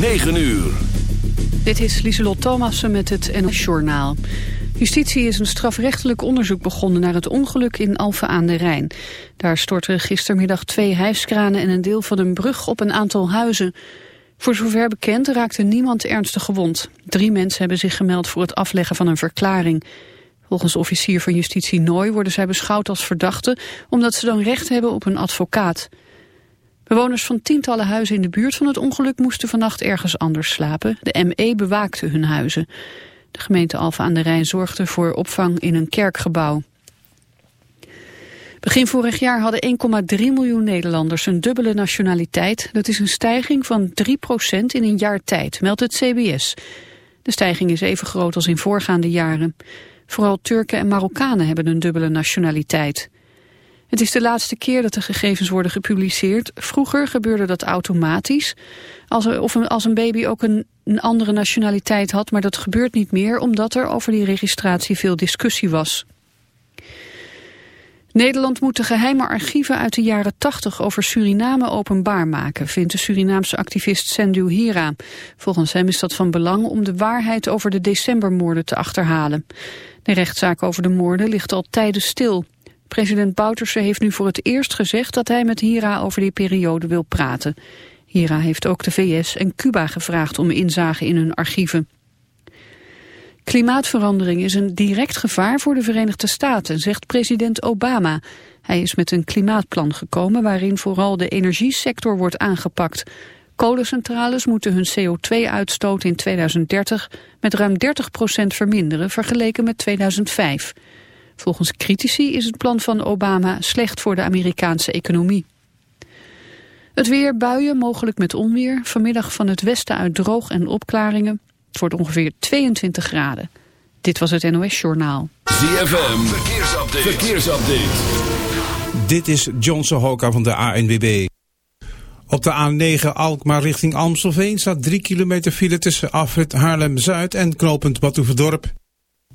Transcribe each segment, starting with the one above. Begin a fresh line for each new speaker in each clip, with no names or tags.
9 uur.
Dit is Lieselot Thomassen met het NOS Journaal. Justitie is een strafrechtelijk onderzoek begonnen naar het ongeluk in Alphen aan de Rijn. Daar stortten gistermiddag twee hijskranen en een deel van een brug op een aantal huizen. Voor zover bekend raakte niemand ernstig gewond. Drie mensen hebben zich gemeld voor het afleggen van een verklaring. Volgens officier van justitie Nooy worden zij beschouwd als verdachten... omdat ze dan recht hebben op een advocaat. Bewoners van tientallen huizen in de buurt van het ongeluk moesten vannacht ergens anders slapen. De ME bewaakte hun huizen. De gemeente Alphen aan de Rijn zorgde voor opvang in een kerkgebouw. Begin vorig jaar hadden 1,3 miljoen Nederlanders een dubbele nationaliteit. Dat is een stijging van 3% in een jaar tijd, meldt het CBS. De stijging is even groot als in voorgaande jaren. Vooral Turken en Marokkanen hebben een dubbele nationaliteit. Het is de laatste keer dat de gegevens worden gepubliceerd. Vroeger gebeurde dat automatisch. Als of als een baby ook een, een andere nationaliteit had, maar dat gebeurt niet meer omdat er over die registratie veel discussie was. Nederland moet de geheime archieven uit de jaren 80 over Suriname openbaar maken, vindt de Surinaamse activist Sendu Hira. Volgens hem is dat van belang om de waarheid over de decembermoorden te achterhalen. De rechtszaak over de moorden ligt al tijden stil. President Bouterse heeft nu voor het eerst gezegd dat hij met Hira over die periode wil praten. Hira heeft ook de VS en Cuba gevraagd om inzage in hun archieven. Klimaatverandering is een direct gevaar voor de Verenigde Staten, zegt president Obama. Hij is met een klimaatplan gekomen waarin vooral de energiesector wordt aangepakt. Kolencentrales moeten hun CO2-uitstoot in 2030 met ruim 30% verminderen vergeleken met 2005. Volgens critici is het plan van Obama slecht voor de Amerikaanse economie. Het weer, buien, mogelijk met onweer. Vanmiddag van het westen uit droog en opklaringen. Het wordt ongeveer 22 graden. Dit was het NOS Journaal.
ZFM, verkeersupdate. verkeersupdate.
Dit is John Sohoka van de ANWB. Op de A9 Alkmaar richting Amstelveen staat 3 kilometer file tussen afrit Haarlem-Zuid en knooppunt Batuverdorp.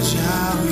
search how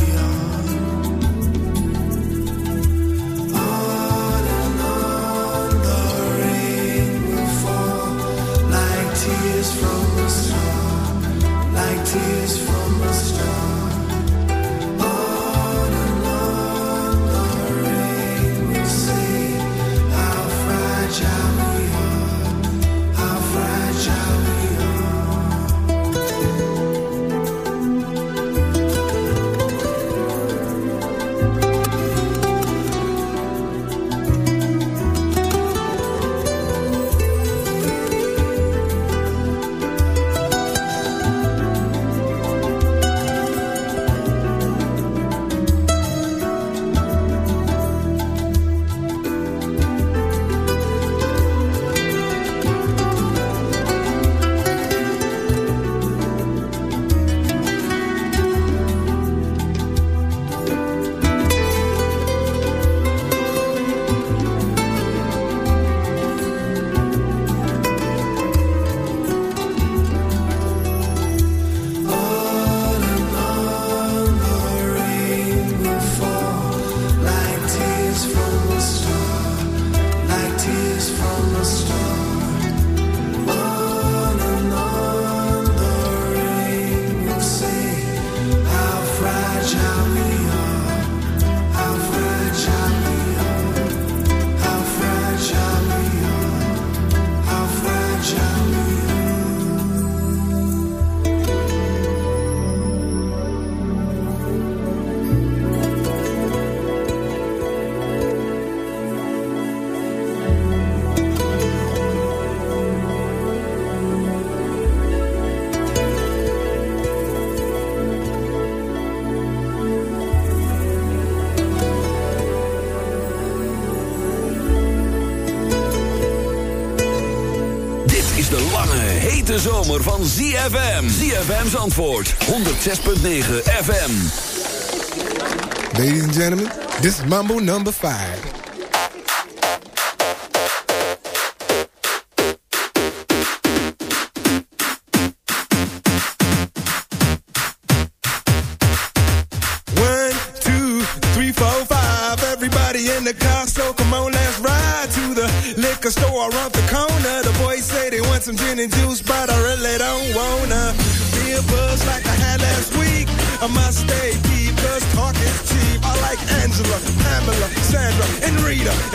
hete zomer van ZFM. ZFM's antwoord, 106.9 FM.
Ladies and gentlemen, this is Mambo number five. One, two, three, four,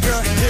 bigger.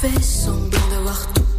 fais semblant d'avoir tout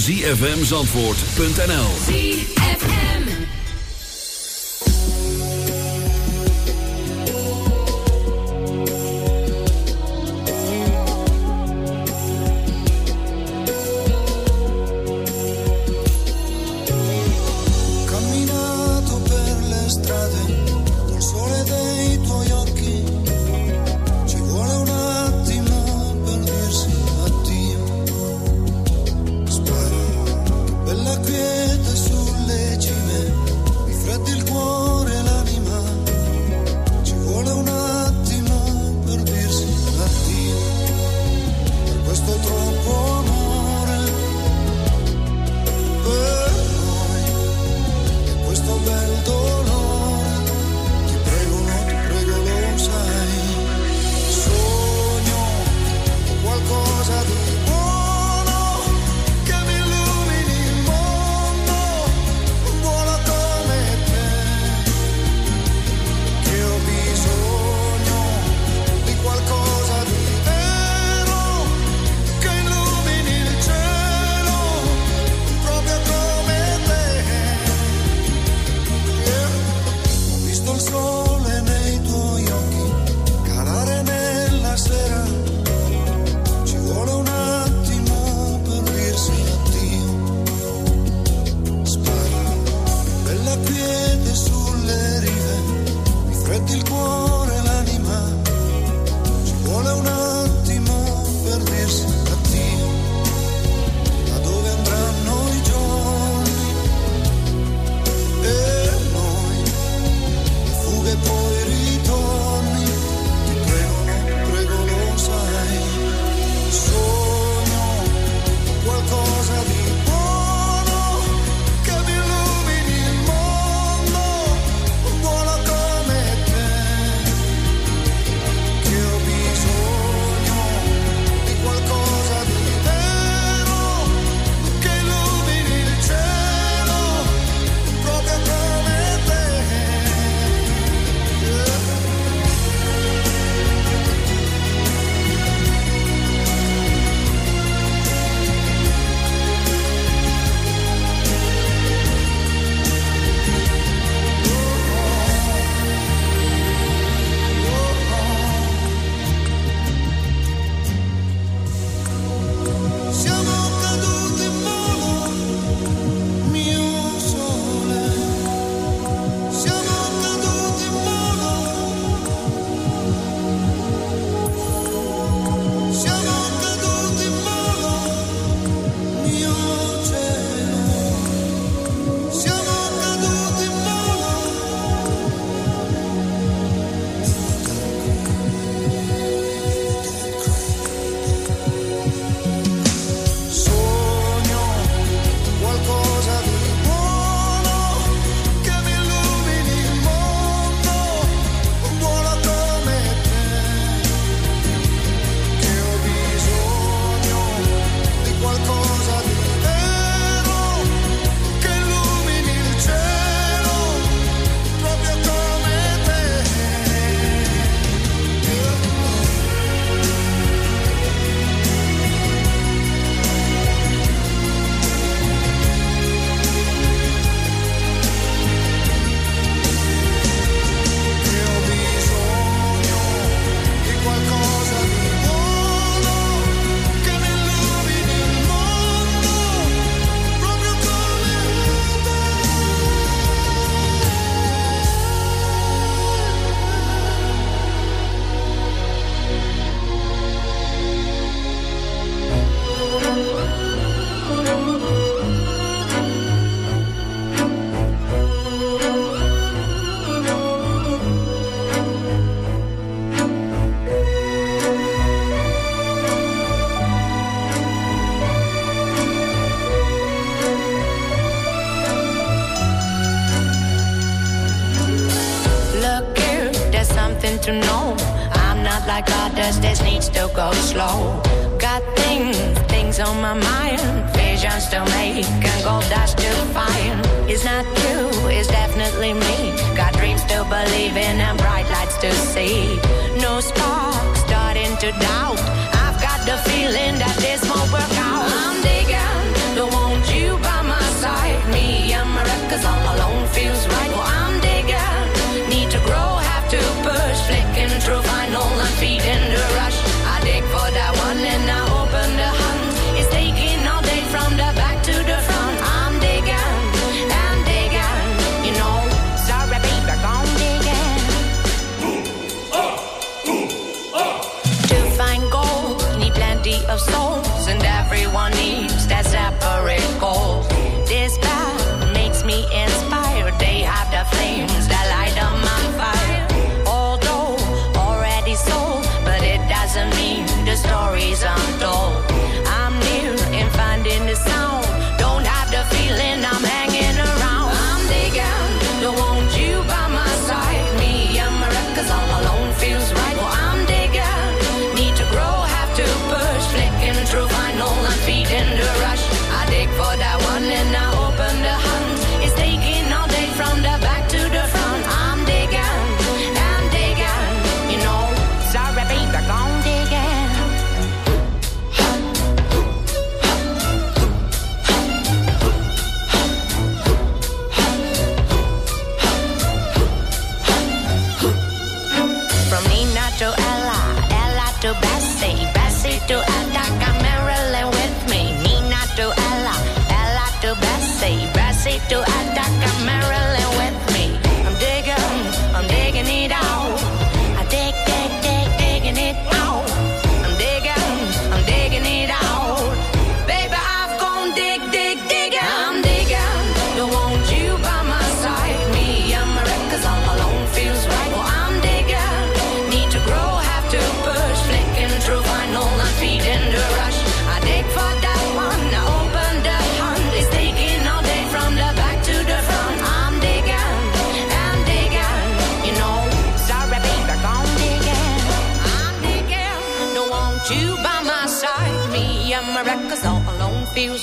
zfmzandvoort.nl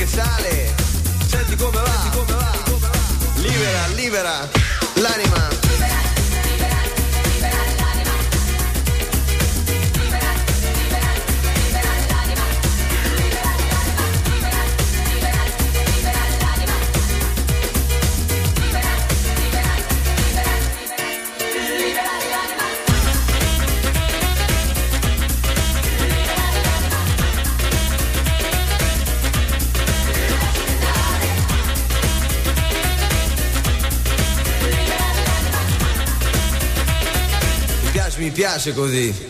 che sale. Senti come va, Senti come va. Libera, libera l'anima. Libera. piace così.